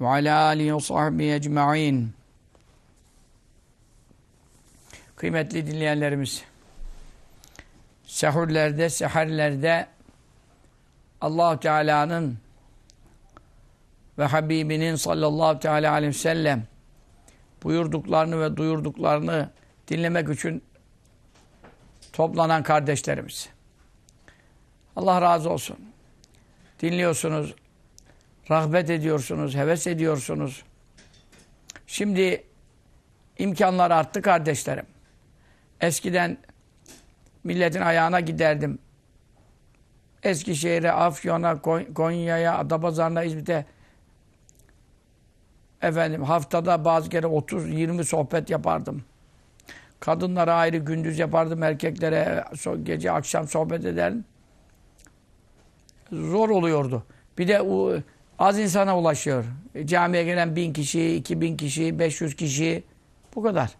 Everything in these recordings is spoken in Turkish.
ve alâ âlihi ve sahbihi ecma'in. Kıymetli dinleyenlerimiz, sehurlerde, seherlerde allah Teala'nın ve Habibinin sallallahu teala aleyhi ve sellem buyurduklarını ve duyurduklarını dinlemek için toplanan kardeşlerimiz. Allah razı olsun. Dinliyorsunuz, rahbet ediyorsunuz, heves ediyorsunuz. Şimdi imkanlar arttı kardeşlerim. Eskiden milletin ayağına giderdim. Eskişehir'e, Afyon'a, Konya'ya, Adapazarı'na, İzmit'e efendim haftada bazı kere 30-20 sohbet yapardım. Kadınlara ayrı gündüz yapardım, erkeklere gece akşam sohbet ederdim. Zor oluyordu. Bir de az insana ulaşıyor. E, camiye gelen bin kişi, iki bin kişi, beş yüz kişi bu kadar.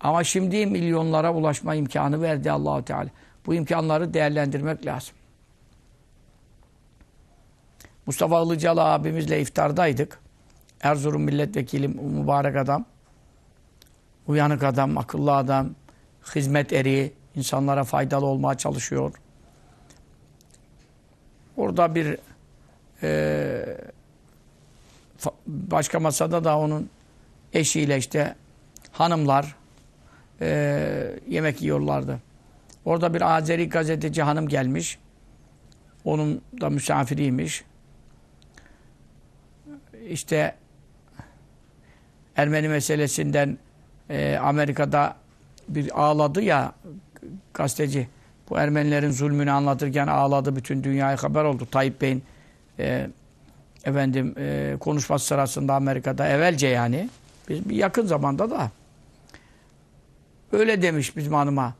Ama şimdi milyonlara ulaşma imkanı verdi Allahu Teala. Bu imkanları değerlendirmek lazım. Mustafa Ilıcalı abimizle iftardaydık. Erzurum milletvekili mübarek adam. Uyanık adam, akıllı adam, hizmet eri, insanlara faydalı olmaya çalışıyor. Orada bir e, başka masada da onun eşiyle işte hanımlar e, yemek yiyorlardı. Orada bir Azeri gazeteci hanım gelmiş. Onun da misafiriymiş. İşte Ermeni meselesinden e, Amerika'da bir ağladı ya gazeteci. Bu Ermenilerin zulmünü anlatırken ağladı. Bütün dünyaya haber oldu. Tayyip Bey'in e, efendim e, konuşması sırasında Amerika'da evvelce yani. Biz bir yakın zamanda da öyle demiş bizim hanıma.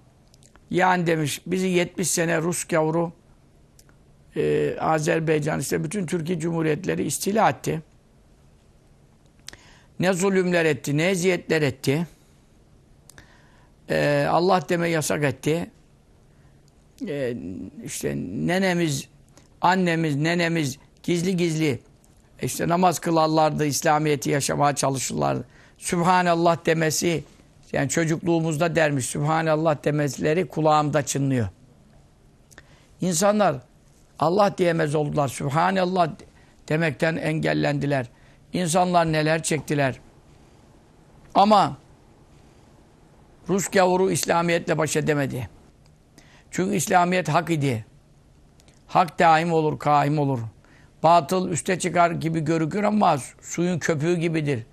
Yani demiş bizi 70 sene Rus gavuru e, Azerbaycan işte bütün Türkiye Cumhuriyetleri istila etti. Ne zulümler etti, ne eziyetler etti. Ee, Allah deme yasak etti. Ee, işte nenemiz, annemiz, nenemiz gizli gizli işte namaz kılarlardı, İslamiyet'i yaşamaya çalışırlardı. Sübhanallah demesi, yani çocukluğumuzda dermiş, Sübhanallah demesleri kulağımda çınlıyor. İnsanlar Allah diyemez oldular. Sübhanallah demekten engellendiler. İnsanlar neler çektiler. Ama Rus gavuru İslamiyetle baş edemedi. Çünkü İslamiyet hak idi. Hak daim olur, kaim olur batıl üste çıkar gibi görükür ama suyun köpüğü gibidir.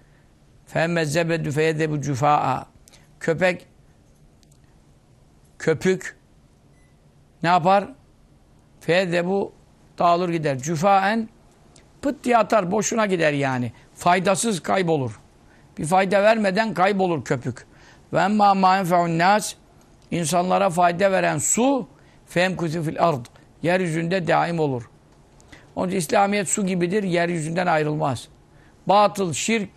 Femezzebe düfeyede bu cüfaa. Köpek köpük ne yapar? Feyede bu dağılır gider. Cüfaen pıt diye atar. Boşuna gider yani. Faydasız kaybolur. Bir fayda vermeden kaybolur köpük. Ve emma ma'enfe'un nas insanlara fayda veren su femkutu fil ard. Yeryüzünde daim olur. Onun için İslamiyet su gibidir, yeryüzünden ayrılmaz. Batıl, şirk,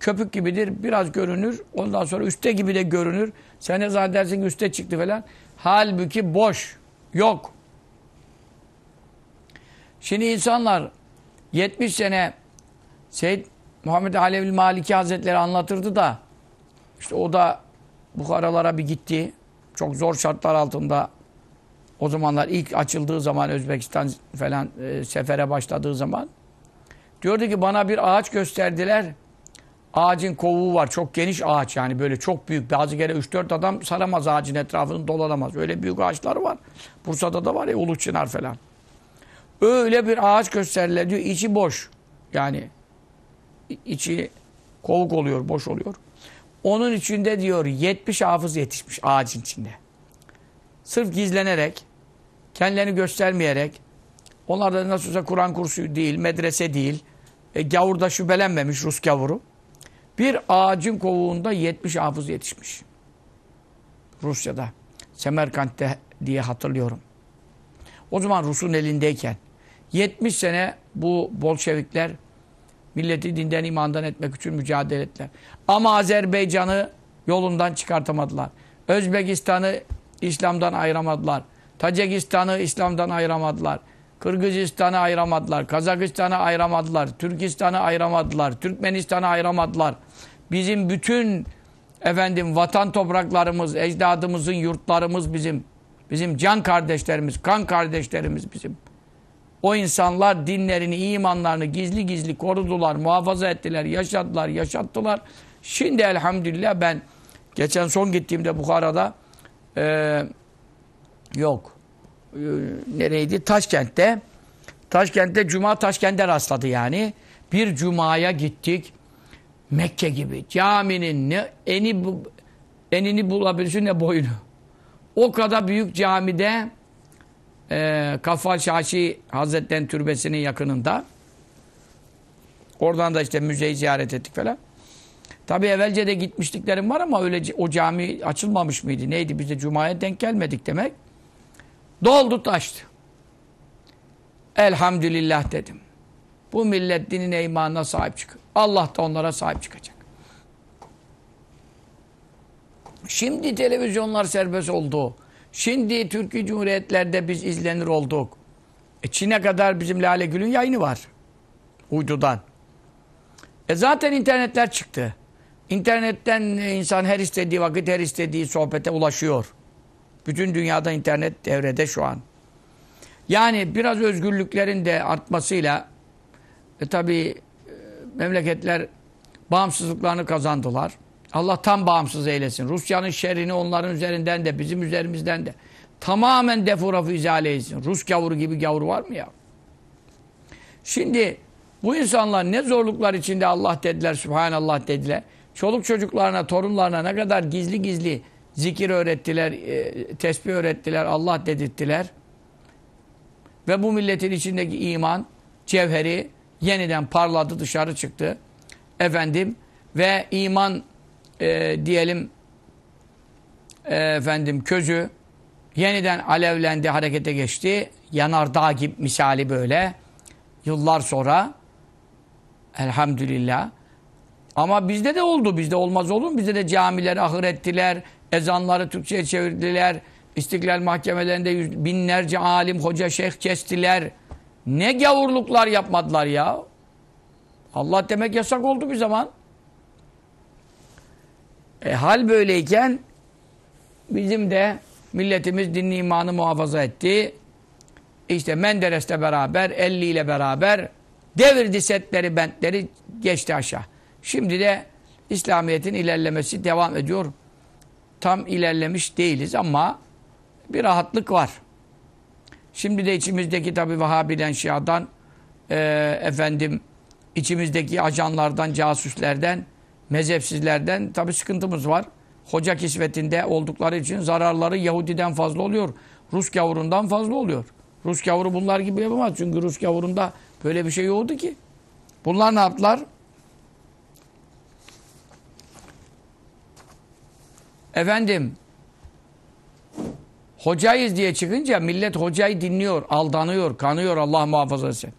köpük gibidir, biraz görünür, ondan sonra üstte gibi de görünür. Sen ne zannedersin ki üste çıktı falan. Halbuki boş, yok. Şimdi insanlar 70 sene Seyyid Muhammed Alevi Maliki Hazretleri anlatırdı da işte o da Bukharalara bir gitti. Çok zor şartlar altında o zamanlar ilk açıldığı zaman Özbekistan falan e, sefere başladığı zaman diyordu ki bana bir ağaç gösterdiler. Ağacın kovuğu var. Çok geniş ağaç yani böyle çok büyük. Bazı kere 3-4 adam saramaz ağacın etrafını dolanamaz. Öyle büyük ağaçlar var. Bursa'da da var ya Ulu Çınar falan. Öyle bir ağaç gösterdiler diyor. içi boş. Yani içi kovuk oluyor, boş oluyor. Onun içinde diyor 70 hafız yetişmiş ağacın içinde. Sırf gizlenerek, kendilerini göstermeyerek, onlar da nasıl olsa Kur'an kursu değil, medrese değil, e, gavur da şüphelenmemiş Rus gavuru. Bir ağacın kovuğunda 70 hafız yetişmiş. Rusya'da. Semerkant'te diye hatırlıyorum. O zaman Rus'un elindeyken 70 sene bu Bolşevikler milleti dinden imandan etmek için mücadele ettiler. Ama Azerbaycan'ı yolundan çıkartamadılar. Özbekistan'ı İslam'dan ayıramadılar. Tacikistan'ı İslam'dan ayıramadılar. Kırgızistan'ı ayıramadılar. Kazakistan'ı ayıramadılar. Türkistan'ı ayıramadılar. Türkmenistan'ı ayıramadılar. Bizim bütün efendim vatan topraklarımız, ecdadımızın yurtlarımız bizim. Bizim can kardeşlerimiz, kan kardeşlerimiz bizim. O insanlar dinlerini, imanlarını gizli gizli korudular, muhafaza ettiler, yaşattılar, yaşattılar. Şimdi elhamdülillah ben geçen son gittiğimde Bukhara'da e, yok e, nereydi? Taşkent'te Taşkent'te Cuma Taşkent'te rastladı yani. Bir Cuma'ya gittik. Mekke gibi. Caminin ne eni enini bulabilirsin ne boyunu. O kadar büyük camide e, Kafal Şaşi Hazretleri'nin türbesinin yakınında. Oradan da işte müzeyi ziyaret ettik falan. Tabi evvelce de gitmişliklerim var ama öyle o cami açılmamış mıydı? Neydi? Biz de Cuma'ya denk gelmedik demek. Doldu taştı. Elhamdülillah dedim. Bu millet dinine imanına sahip çıkıyor. Allah da onlara sahip çıkacak. Şimdi televizyonlar serbest oldu. Şimdi Türkiye Cumhuriyetlerde biz izlenir olduk. E Çin'e kadar bizim Lale Gül'ün yayını var. Uydudan. E zaten internetler çıktı. İnternetten insan her istediği vakit her istediği sohbete ulaşıyor. Bütün dünyada internet devrede şu an. Yani biraz özgürlüklerin de artmasıyla e, tabi e, memleketler bağımsızlıklarını kazandılar. Allah tam bağımsız eylesin. Rusya'nın şerrini onların üzerinden de bizim üzerimizden de tamamen defurafı izale etsin. Rus gavuru gibi gavuru var mı ya? Şimdi bu insanlar ne zorluklar içinde Allah dediler, Subhanallah dediler. Çoluk çocuklarına, torunlarına ne kadar gizli gizli zikir öğrettiler, e, tesbih öğrettiler, Allah dedirttiler. Ve bu milletin içindeki iman, cevheri yeniden parladı, dışarı çıktı. Efendim ve iman e, diyelim e, efendim közü yeniden alevlendi, harekete geçti. Yanardağ gibi misali böyle. Yıllar sonra elhamdülillah. Ama bizde de oldu. Bizde olmaz olur mu? Bizde de camileri ahır ettiler. Ezanları Türkçe'ye çevirdiler. İstiklal mahkemelerinde yüz, binlerce alim, hoca, şeyh kestiler. Ne gavurluklar yapmadılar ya. Allah demek yasak oldu bir zaman. E, hal böyleyken bizim de milletimiz dinli imanı muhafaza etti. İşte Menderes'le beraber, Elli ile beraber devirdi setleri, bentleri geçti aşağı. Şimdi de İslamiyet'in ilerlemesi devam ediyor. Tam ilerlemiş değiliz ama bir rahatlık var. Şimdi de içimizdeki tabi Vahabi'den, Şia'dan, e, efendim içimizdeki ajanlardan, casuslerden, mezhepsizlerden tabi sıkıntımız var. Hoca kisvetinde oldukları için zararları Yahudiden fazla oluyor. Rus gavurundan fazla oluyor. Rus gavuru bunlar gibi yapamaz. Çünkü Rus gavurunda böyle bir şey yoktu ki. Bunlar ne yaptılar? Efendim hocayız diye çıkınca millet hocayı dinliyor, aldanıyor, kanıyor Allah muhafaza etsin.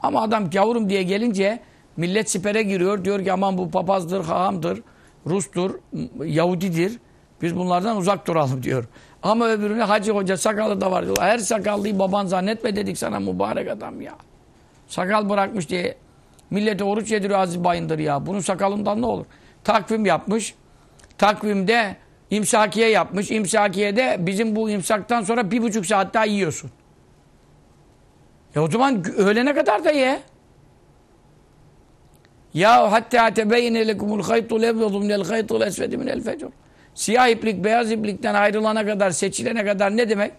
Ama adam gavurum diye gelince millet sipere giriyor. Diyor ki aman bu papazdır, hahamdır, Rus'tur, Yahudidir. Biz bunlardan uzak duralım diyor. Ama öbürüne hacı hoca sakalı da var diyor. Her sakallıyı baban zannetme dedik sana mübarek adam ya. Sakal bırakmış diye millete oruç yediriyor Aziz Bayındır ya. Bunun sakalından ne olur? Takvim yapmış. Takvimde İmsakiye yapmış. İmsakiye'de bizim bu imsaktan sonra bir buçuk saat daha yiyorsun. E o zaman öğlene kadar da ye. Ya hatta tebeyyine lekumul haytul ebvedu minel haytul esvedi minel fecur. Siyah iplik beyaz iplikten ayrılana kadar, seçilene kadar ne demek?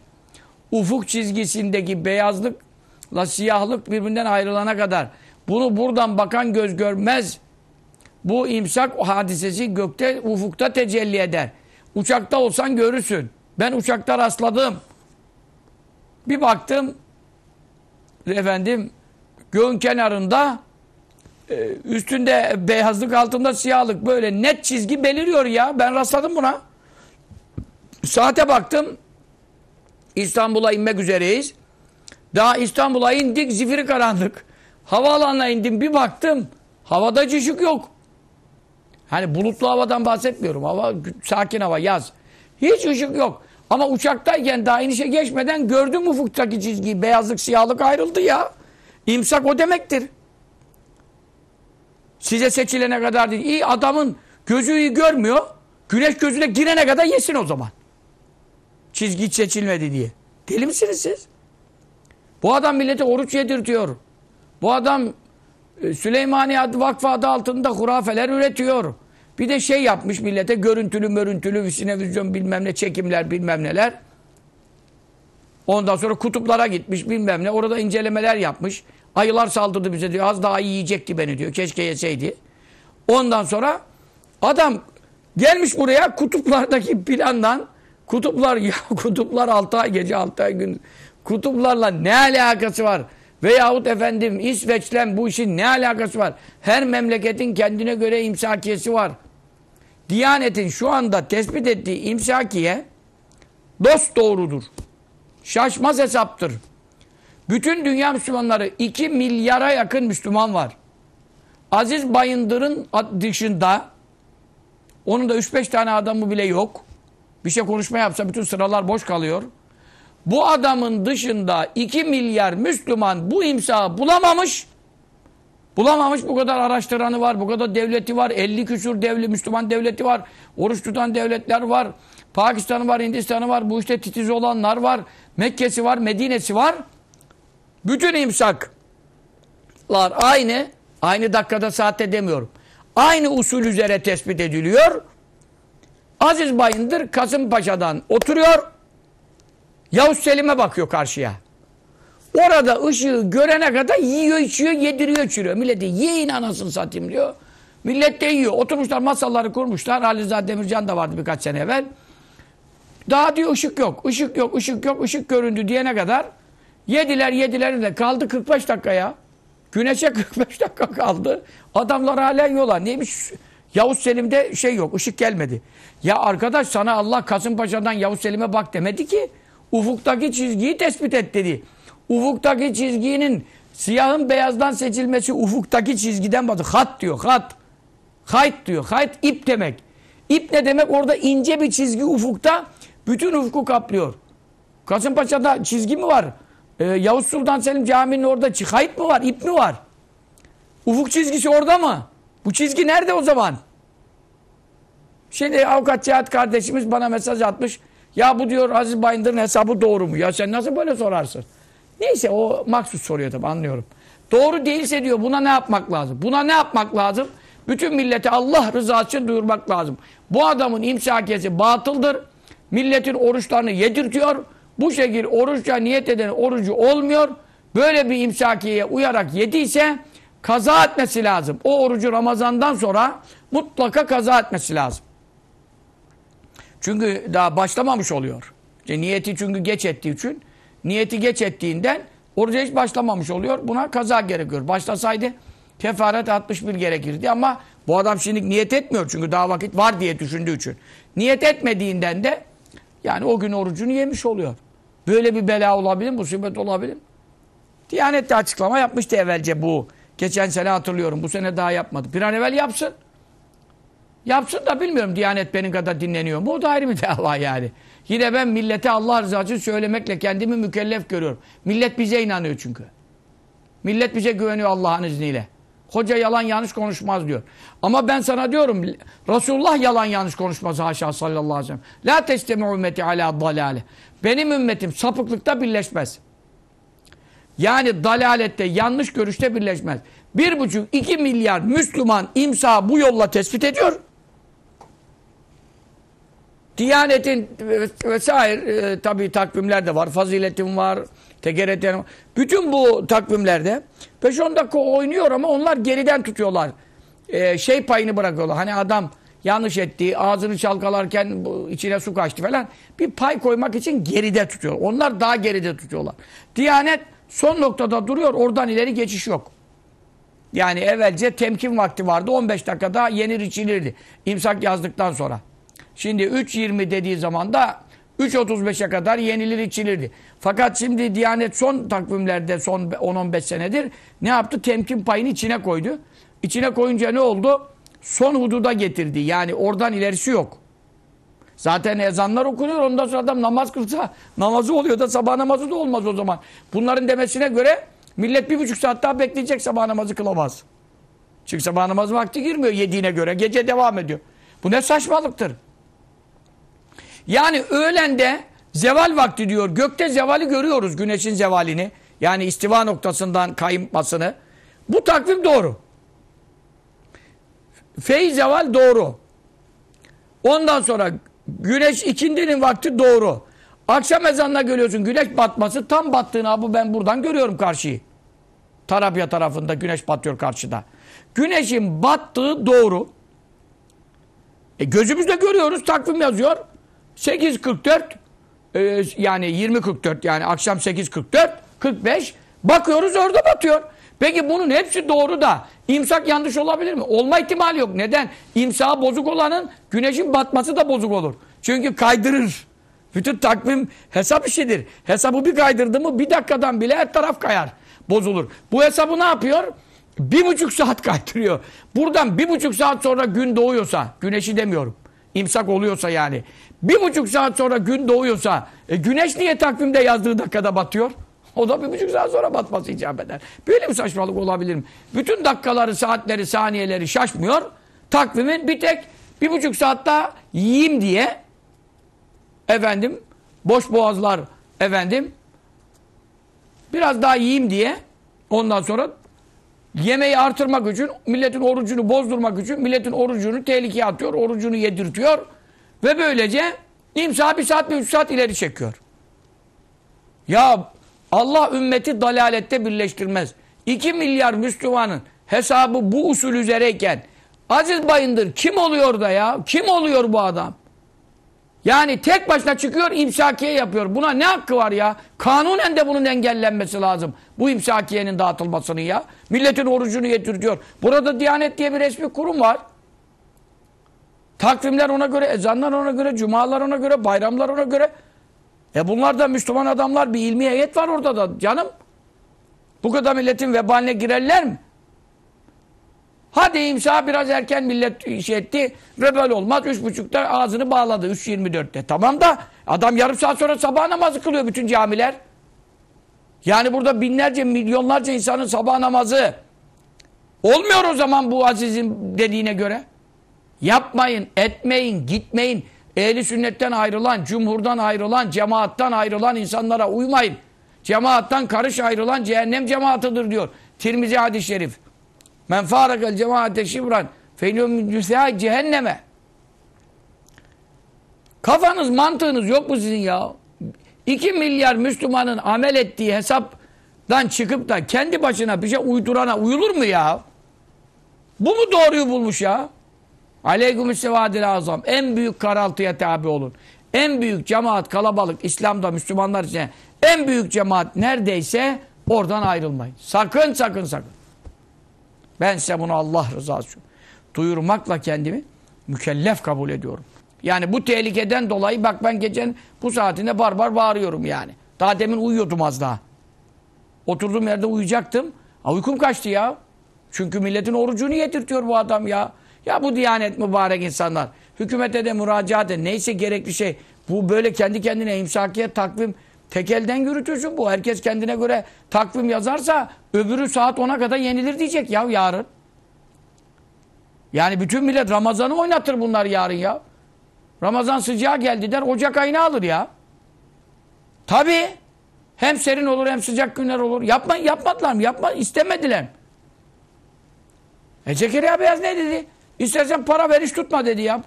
Ufuk çizgisindeki beyazlıkla siyahlık birbirinden ayrılana kadar. Bunu buradan bakan göz görmez. Bu imsak hadisesi gökte, ufukta tecelli eder. Uçakta olsan görürsün. Ben uçakta rastladım. Bir baktım efendim göğün kenarında e, üstünde beyazlık altında siyahlık böyle net çizgi beliriyor ya. Ben rastladım buna. Saate baktım. İstanbul'a inmek üzereyiz. Daha İstanbul'a indik zifiri karanlık. Havaalanına indim bir baktım. Havada ışık yok. Hani bulutlu havadan bahsetmiyorum. Hava sakin hava yaz. Hiç ışık yok. Ama uçaktayken daha inişe geçmeden gördüm ufuktaki çizgiyi. Beyazlık siyahlık ayrıldı ya. İmsak o demektir. Size seçilene kadar değil. İyi adamın gözü iyi görmüyor. Güneş gözüne girene kadar yesin o zaman. Çizgi hiç seçilmedi diye. Deli misiniz siz? Bu adam millete oruç yedirtiyor. Bu adam Süleymaniye adı Vakfı adı altında hurafeler üretiyor. Bir de şey yapmış millete görüntülü mörüntülü sinevizyon bilmem ne çekimler bilmem neler. Ondan sonra kutuplara gitmiş bilmem ne. Orada incelemeler yapmış. Ayılar saldırdı bize diyor. Az daha yiyecekti beni diyor. Keşke yeseydi. Ondan sonra adam gelmiş buraya kutuplardaki plandan kutuplar ya kutuplar 6 ay gece 6 ay gün kutuplarla ne alakası var? Veyahut efendim İsveç'le bu işin ne alakası var? Her memleketin kendine göre imsakiyesi var. Diyanetin şu anda tespit ettiği imsakiye dost doğrudur. Şaşmaz hesaptır. Bütün dünya Müslümanları 2 milyara yakın Müslüman var. Aziz Bayındır'ın dışında onun da 3-5 tane adamı bile yok. Bir şey konuşma yapsa bütün sıralar boş kalıyor. Bu adamın dışında 2 milyar Müslüman bu imsa bulamamış. Bulamamış bu kadar araştıranı var, bu kadar devleti var, 50 küsur devlet, Müslüman devleti var, oruç tutan devletler var, Pakistan'ı var, Hindistan'ı var, bu işte titiz olanlar var, Mekke'si var, Medine'si var. Bütün imsaklar aynı, aynı dakikada saatte demiyorum. Aynı usul üzere tespit ediliyor. Aziz Bayındır Kasımpaşa'dan oturuyor. Yavuz Selim'e bakıyor karşıya. Orada ışığı görene kadar yiyor, içiyor, yediriyor, içiriyor. Millete yiyin anasını satayım diyor. Millet de yiyor. Oturmuşlar masaları kurmuşlar. Ali Demircan da vardı birkaç sene evvel. Daha diyor ışık yok, ışık yok, ışık yok, ışık göründü diyene kadar yediler yediler de kaldı 45 dakika ya. Güneşe 45 dakika kaldı. Adamlar hala yiyorlar. Neymiş? Yavuz Selim'de şey yok, ışık gelmedi. Ya arkadaş sana Allah Kasımpaşa'dan Yavuz Selim'e bak demedi ki. Ufuktaki çizgiyi tespit et dedi. Ufuktaki çizginin siyahın beyazdan seçilmesi ufuktaki çizgiden bakıyor. Hat diyor, hat. Hayt diyor. Hayt ip demek. İp ne demek? Orada ince bir çizgi ufukta bütün ufku kaplıyor. Kasımpaşa'da çizgi mi var? Ee, Yavuz Sultan Selim Camii'nin orada hayt mı var? İp mi var? Ufuk çizgisi orada mı? Bu çizgi nerede o zaman? Şimdi avukat Cihat kardeşimiz bana mesaj atmış. Ya bu diyor Aziz Bayındır'ın hesabı doğru mu? Ya sen nasıl böyle sorarsın? Neyse o maksus soruyor tabii anlıyorum. Doğru değilse diyor buna ne yapmak lazım? Buna ne yapmak lazım? Bütün millete Allah rızası için duyurmak lazım. Bu adamın imsakiyesi batıldır. Milletin oruçlarını yedirtiyor. Bu şekil oruçça niyet eden orucu olmuyor. Böyle bir imsakiyeye uyarak yediyse kaza etmesi lazım. O orucu Ramazan'dan sonra mutlaka kaza etmesi lazım. Çünkü daha başlamamış oluyor. İşte niyeti çünkü geç ettiği için niyeti geç ettiğinden oruca hiç başlamamış oluyor. Buna kaza gerekiyor. Başlasaydı kefaret 61 gerekirdi ama bu adam şimdi niyet etmiyor çünkü daha vakit var diye düşündüğü için. Niyet etmediğinden de yani o gün orucunu yemiş oluyor. Böyle bir bela olabilir, musibet olabilir. Diyanet de açıklama yapmıştı evvelce bu. Geçen sene hatırlıyorum. Bu sene daha yapmadı. Bir an evvel yapsın. Yapsın da bilmiyorum Diyanet benim kadar dinleniyor mu? O da ayrı bir dava yani. Yine ben millete Allah rızası söylemekle kendimi mükellef görüyorum. Millet bize inanıyor çünkü. Millet bize güveniyor Allah'ın izniyle. Hoca yalan yanlış konuşmaz diyor. Ama ben sana diyorum Resulullah yalan yanlış konuşmaz haşa sallallahu aleyhi ve sellem. La testemi ümmeti ala dalale. Benim ümmetim sapıklıkta birleşmez. Yani dalalette yanlış görüşte birleşmez. Bir buçuk iki milyar Müslüman imsa bu yolla tespit ediyor. Diyanetin vesaire e, tabi takvimler de var. Faziletin var. Var. Bütün bu takvimlerde 5-10 dakika oynuyor ama onlar geriden tutuyorlar. E, şey payını bırakıyorlar. Hani adam yanlış etti, ağzını çalkalarken içine su kaçtı falan. Bir pay koymak için geride tutuyor. Onlar daha geride tutuyorlar. Diyanet son noktada duruyor. Oradan ileri geçiş yok. Yani evvelce temkin vakti vardı. 15 dakikada yenir içilirdi. İmsak yazdıktan sonra. Şimdi 3.20 dediği zaman da 3.35'e kadar yenilir içilirdi. Fakat şimdi Diyanet son takvimlerde son 10-15 senedir ne yaptı? Temkin payını içine koydu. İçine koyunca ne oldu? Son hududa getirdi. Yani oradan ilerisi yok. Zaten ezanlar okunuyor. Ondan sonra adam namaz kılsa namazı oluyor da sabah namazı da olmaz o zaman. Bunların demesine göre millet bir buçuk saat daha bekleyecek sabah namazı kılamaz. Çünkü sabah namazı vakti girmiyor yediğine göre. Gece devam ediyor. Bu ne saçmalıktır. Yani öğlende zeval vakti diyor. Gökte zevali görüyoruz. Güneşin zevalini. Yani istiva noktasından kaymasını. Bu takvim doğru. Fey zeval doğru. Ondan sonra güneş ikindinin vakti doğru. Akşam ezanına görüyorsun güneş batması tam battığını abi ben buradan görüyorum karşıyı. Tarabya tarafında güneş batıyor karşıda. Güneşin battığı doğru. E gözümüzle görüyoruz takvim yazıyor. 8.44 e, yani 20.44 yani akşam 8.44 45 bakıyoruz orada batıyor. Peki bunun hepsi doğru da imsak yanlış olabilir mi? Olma ihtimali yok. Neden? İmsağı bozuk olanın güneşin batması da bozuk olur. Çünkü kaydırır. Bütün takvim hesap işidir. Hesabı bir kaydırdı mı bir dakikadan bile her taraf kayar. Bozulur. Bu hesabı ne yapıyor? Bir buçuk saat kaydırıyor. Buradan bir buçuk saat sonra gün doğuyorsa, güneşi demiyorum. İmsak oluyorsa yani. Bir buçuk saat sonra gün doğuyorsa, e, güneş niye takvimde yazdığı dakikada batıyor? O da bir buçuk saat sonra batması icap eder. Böyle bir saçmalık olabilir mi? Bütün dakikaları, saatleri, saniyeleri şaşmıyor. Takvimin bir tek bir buçuk saat daha yiyeyim diye efendim boş boğazlar efendim biraz daha yiyeyim diye ondan sonra yemeği artırmak için milletin orucunu bozdurmak için milletin orucunu tehlikeye atıyor, orucunu yedirtiyor ve böylece imsa bir saat bir üç saat ileri çekiyor. Ya Allah ümmeti dalalette birleştirmez. 2 milyar Müslümanın hesabı bu usul üzereyken Aziz Bayındır kim oluyor da ya? Kim oluyor bu adam? Yani tek başına çıkıyor imsakiye yapıyor. Buna ne hakkı var ya? Kanunen de bunun engellenmesi lazım. Bu imsakiyenin dağıtılmasının ya. Milletin orucunu yedirtiyor. Burada Diyanet diye bir resmi kurum var. Takvimler ona göre, ezanlar ona göre, cumalar ona göre, bayramlar ona göre. E bunlar da Müslüman adamlar bir ilmi heyet var orada da canım. Bu kadar milletin vebaline girerler mi? Hadi imsa biraz erken millet iş etti. Vebal olmaz. Üç buçukta ağzını bağladı. 3.24'te. Tamam da adam yarım saat sonra sabah namazı kılıyor bütün camiler. Yani burada binlerce, milyonlarca insanın sabah namazı olmuyor o zaman bu azizin dediğine göre. Yapmayın, etmeyin, gitmeyin. Ehli sünnetten ayrılan, cumhurdan ayrılan, cemaattan ayrılan insanlara uymayın. Cemaattan karış ayrılan cehennem cemaatıdır diyor. Tirmizi hadis-i şerif. Men fârakel cemaate şibran feynûm cehenneme. Kafanız, mantığınız yok mu sizin ya? 2 milyar Müslümanın amel ettiği hesaptan çıkıp da kendi başına bir şey uydurana uyulur mu ya? Bu mu doğruyu bulmuş ya? Aleykümüssevadil azam. En büyük karaltıya tabi olun. En büyük cemaat kalabalık İslam'da Müslümanlar için en büyük cemaat neredeyse oradan ayrılmayın. Sakın sakın sakın. Ben size bunu Allah rızası için duyurmakla kendimi mükellef kabul ediyorum. Yani bu tehlikeden dolayı bak ben gecenin bu saatinde barbar bar bağırıyorum yani. Daha demin uyuyordum az daha. Oturduğum yerde uyuyacaktım. Ha, uykum kaçtı ya. Çünkü milletin orucunu yedirtiyor bu adam ya. Ya bu diyanet mübarek insanlar. Hükümete de müracaat et. Neyse gerekli şey. Bu böyle kendi kendine imsakiye takvim tekelden yürütürsün bu. Herkes kendine göre takvim yazarsa öbürü saat 10'a kadar yenilir diyecek ya yarın. Yani bütün millet Ramazan'ı oynatır bunlar yarın ya. Ramazan sıcağı geldi der Ocak ayını alır ya. Tabi hem serin olur hem sıcak günler olur. Yapma, yapmadılar mı? Yapma, istemediler. E Zekeriya Beyaz ne dedi? İstersen para veriş tutma dedi ya.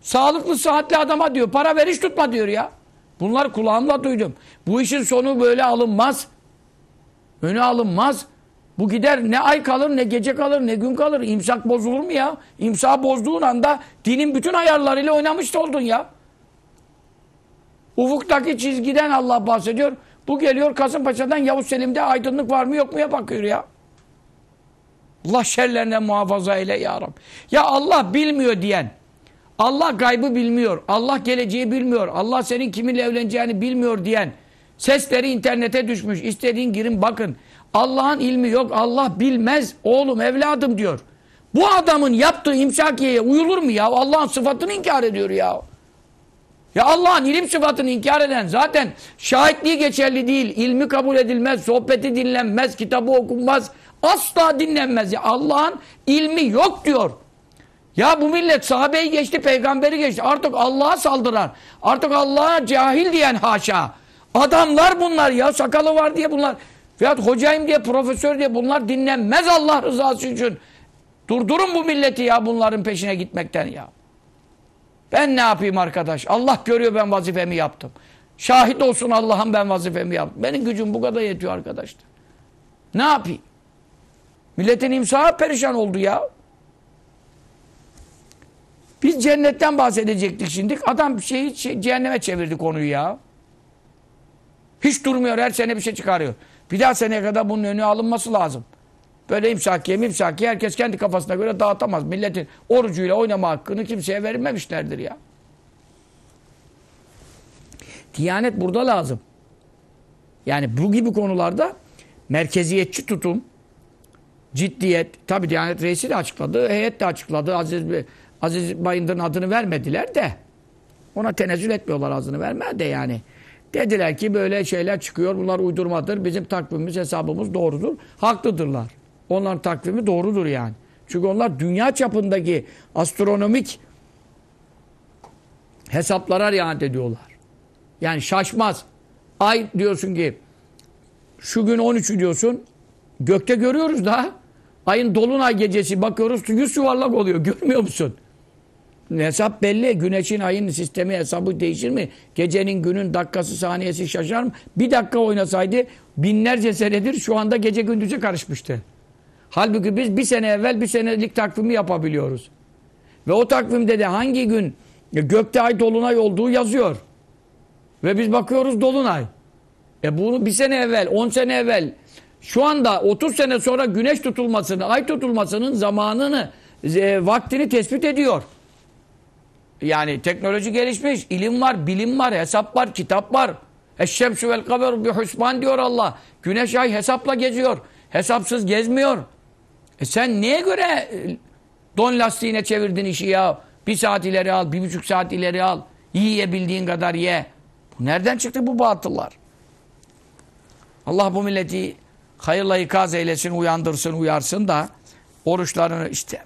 Sağlıklı, sıhhatli adama diyor. Para veriş tutma diyor ya. Bunlar kulağımla duydum. Bu işin sonu böyle alınmaz. Önü alınmaz. Bu gider ne ay kalır, ne gece kalır, ne gün kalır. İmsak bozulur mu ya? İmsak bozduğun anda dinin bütün ayarlarıyla oynamış oldun ya. Ufuktaki çizgiden Allah bahsediyor. Bu geliyor Kasımpaşa'dan Yavuz Selim'de aydınlık var mı yok mu ya bakıyor ya. Allah şerlerinden muhafaza eyle ya Rabbi. Ya Allah bilmiyor diyen, Allah gaybı bilmiyor, Allah geleceği bilmiyor, Allah senin kiminle evleneceğini bilmiyor diyen, sesleri internete düşmüş, istediğin girin bakın. Allah'ın ilmi yok, Allah bilmez, oğlum evladım diyor. Bu adamın yaptığı imsakiyeye uyulur mu ya? Allah'ın sıfatını inkar ediyor ya. Ya Allah'ın ilim sıfatını inkar eden zaten şahitliği geçerli değil, ilmi kabul edilmez, sohbeti dinlenmez, kitabı okunmaz, asla dinlenmez. Ya Allah'ın ilmi yok diyor. Ya bu millet sahabeyi geçti, peygamberi geçti. Artık Allah'a saldıran, artık Allah'a cahil diyen haşa. Adamlar bunlar ya, sakalı var diye bunlar. Veyahut hocayım diye, profesör diye bunlar dinlenmez Allah rızası için. Durdurun bu milleti ya bunların peşine gitmekten ya. Ben ne yapayım arkadaş? Allah görüyor ben vazifemi yaptım. Şahit olsun Allah'ım ben vazifemi yaptım. Benim gücüm bu kadar yetiyor arkadaşlar. Ne yapayım? Milletin imsahı perişan oldu ya. Biz cennetten bahsedecektik şimdi. Adam şeyi şey, cehenneme çevirdi konuyu ya. Hiç durmuyor. Her sene bir şey çıkarıyor. Bir daha seneye kadar bunun önü alınması lazım. Böyle imsakiye mimsakiye herkes kendi kafasına göre dağıtamaz. Milletin orucuyla oynama hakkını kimseye verilmemişlerdir ya. Diyanet burada lazım. Yani bu gibi konularda merkeziyetçi tutum, ciddiyet, tabi Diyanet Reisi de açıkladı, heyet de açıkladı. Aziz, Aziz Bayındır'ın adını vermediler de ona tenezzül etmiyorlar adını verme de yani. Dediler ki böyle şeyler çıkıyor, bunlar uydurmadır, bizim takvimimiz, hesabımız doğrudur, haklıdırlar. Onların takvimi doğrudur yani. Çünkü onlar dünya çapındaki astronomik hesaplara riayet ediyorlar. Yani şaşmaz. Ay diyorsun ki şu gün 13'ü diyorsun gökte görüyoruz da ayın dolunay gecesi bakıyoruz yüz yuvarlak oluyor. Görmüyor musun? Hesap belli. Güneşin ayın sistemi hesabı değişir mi? Gecenin günün dakikası saniyesi şaşar mı? Bir dakika oynasaydı binlerce senedir şu anda gece gündüzü karışmıştı. Halbuki biz bir sene evvel bir senelik takvimi yapabiliyoruz. Ve o takvimde de hangi gün gökte ay dolunay olduğu yazıyor. Ve biz bakıyoruz dolunay. E bunu bir sene evvel, on sene evvel, şu anda 30 sene sonra güneş tutulmasını, ay tutulmasının zamanını, e, vaktini tespit ediyor. Yani teknoloji gelişmiş, ilim var, bilim var, hesap var, kitap var. Eşşemsü vel kameru bi husban diyor Allah. Güneş ay hesapla geziyor. Hesapsız gezmiyor. E sen neye göre e, don lastiğine çevirdin işi ya? Bir saat ileri al, bir buçuk saat ileri al. Yiyebildiğin kadar ye. Bu nereden çıktı bu batıllar? Allah bu milleti hayırla ikaz eylesin, uyandırsın, uyarsın da oruçlarını işte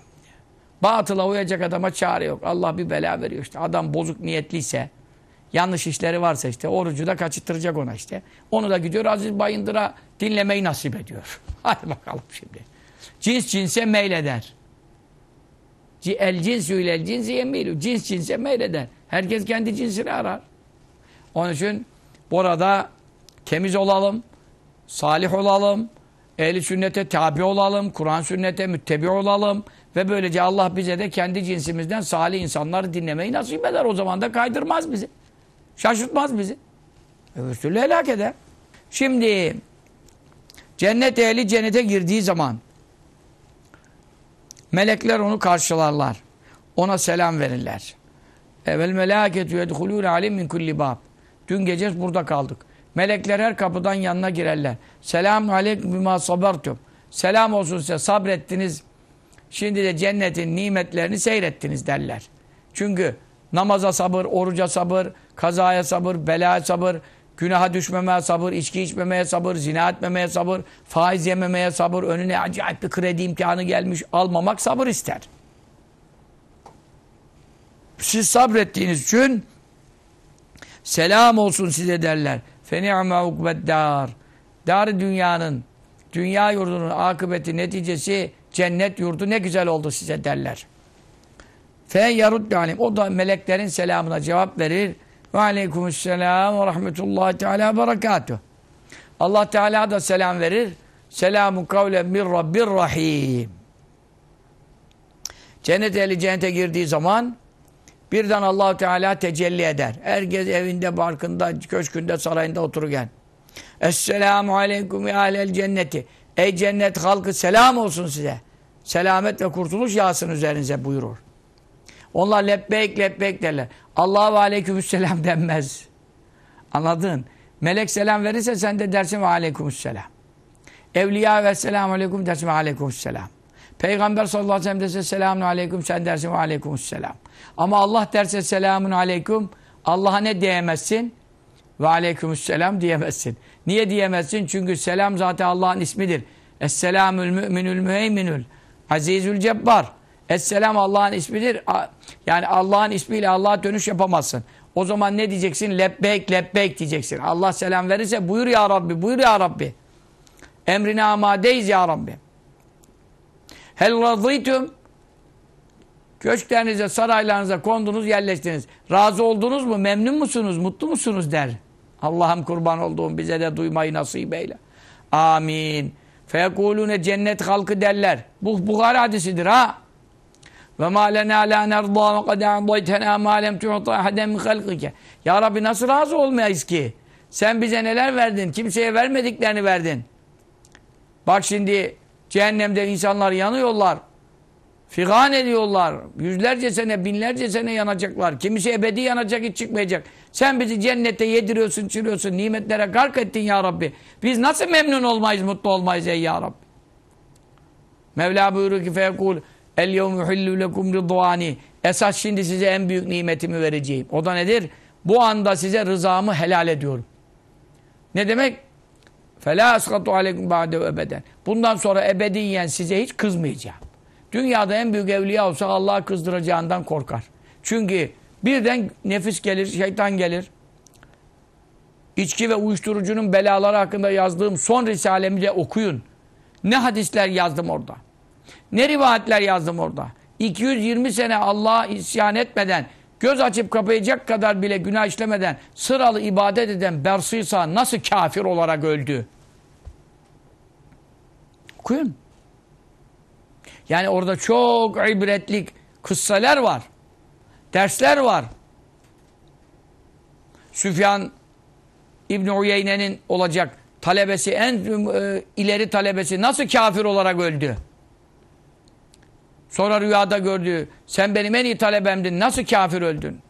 batıla uyacak adama çare yok. Allah bir bela veriyor işte. Adam bozuk niyetliyse, yanlış işleri varsa işte orucu da kaçırtıracak ona işte. Onu da gidiyor Aziz Bayındır'a dinlemeyi nasip ediyor. Hadi bakalım şimdi. Cins cinse meyleder. El cinsü ile cinsi yemilu. Cins cinse meyleder. Herkes kendi cinsini arar. Onun için burada temiz olalım, salih olalım, ehli sünnete tabi olalım, Kur'an sünnete müttebi olalım ve böylece Allah bize de kendi cinsimizden salih insanları dinlemeyi nasip eder. O zaman da kaydırmaz bizi. Şaşırtmaz bizi. Öbür türlü helak eder. Şimdi cennet ehli cennete girdiği zaman melekler onu karşılarlar. Ona selam verirler. Evel melâketü yedhulûne alim min kulli bab. Dün gece burada kaldık. Melekler her kapıdan yanına girerler. Selamun aleyküm bima sabertum. Selam olsun size sabrettiniz. Şimdi de cennetin nimetlerini seyrettiniz derler. Çünkü namaza sabır, oruca sabır, kazaya sabır, belaya sabır, günaha düşmemeye sabır, içki içmemeye sabır, zina etmemeye sabır, faiz yememeye sabır, önüne acayip bir kredi imtihanı gelmiş, almamak sabır ister. Siz sabrettiğiniz için selam olsun size derler. Feni'me ukbeddar. Dar dünyanın, dünya yurdunun akıbeti, neticesi cennet yurdu ne güzel oldu size derler. Fe yarud alim. O da meleklerin selamına cevap verir. Ve aleykümselam ve rahmetullahi teala berekatuh. Allah Teala da selam verir. Selamun kavlen min rabbir rahim. Cennet ehli cennete girdiği zaman birden allah Teala tecelli eder. Herkes evinde, barkında, köşkünde, sarayında otururken. Esselamu aleyküm ya ahlel cenneti. Ey cennet halkı selam olsun size. selamet ve kurtuluş yağsın üzerinize buyurur. Onlar lebbeyk lebbeyk derler. Allah ve aleykümselam denmez. Anladın? Melek selam verirse sen de dersin ve aleykümselam. Evliya ve selamu aleyküm dersin ve aleykümselam. Peygamber sallallahu aleyhi ve sellem dese selamun aleyküm sen dersin ve aleykümselam. Ama Allah derse selamun aleyküm Allah'a ne diyemezsin? Ve aleykümselam diyemezsin. Niye diyemezsin? Çünkü selam zaten Allah'ın ismidir. Esselamül müminül müheyminül azizül cebbar. Esselam Allah'ın ismidir. Yani Allah'ın ismiyle Allah'a dönüş yapamazsın. O zaman ne diyeceksin? Lebbeyk lebbeyk diyeceksin. Allah selam verirse buyur ya Rabbi, buyur ya Rabbi. Emrine amadeyiz ya Rabbi. Hel razıytüm Köşklerinize, saraylarınıza kondunuz, yerleştiniz. Razı oldunuz mu? Memnun musunuz? Mutlu musunuz? der. Allah'ım kurban olduğum bize de duymayı nasip eyle. Amin. Fekulune cennet halkı derler. Bu Bukhari hadisidir ha. Ve ma lena la nerda ve kad a'daytena ma lem tu'ta ahaden min halkike. Ya Rabbi nasıl razı olmayız ki? Sen bize neler verdin? Kimseye vermediklerini verdin. Bak şimdi cehennemde insanlar yanıyorlar. Figan ediyorlar. Yüzlerce sene, binlerce sene yanacaklar. Kimisi ebedi yanacak, hiç çıkmayacak. Sen bizi cennette yediriyorsun, çürüyorsun, nimetlere gark ettin ya Rabbi. Biz nasıl memnun olmayız, mutlu olmayız ey ya Rabbi? Mevla buyuruyor ki feyekul el yevmü hillü lekum rıdvani. Esas şimdi size en büyük nimetimi vereceğim. O da nedir? Bu anda size rızamı helal ediyorum. Ne demek? Fela asgatu aleykum ba'de ebeden. Bundan sonra ebediyen size hiç kızmayacağım. Dünyada en büyük evliya olsa Allah'ı kızdıracağından korkar. Çünkü birden nefis gelir, şeytan gelir. İçki ve uyuşturucunun belaları hakkında yazdığım son risalemi de okuyun. Ne hadisler yazdım orada. Ne rivayetler yazdım orada. 220 sene Allah'a isyan etmeden, göz açıp kapayacak kadar bile günah işlemeden, sıralı ibadet eden Bersıysa nasıl kafir olarak öldü? Okuyun. Yani orada çok ibretlik kıssalar var. Dersler var. Süfyan İbn Uyeyne'nin olacak talebesi en e, ileri talebesi nasıl kafir olarak öldü? Sonra rüyada gördü. Sen benim en iyi talebemdin. Nasıl kafir öldün?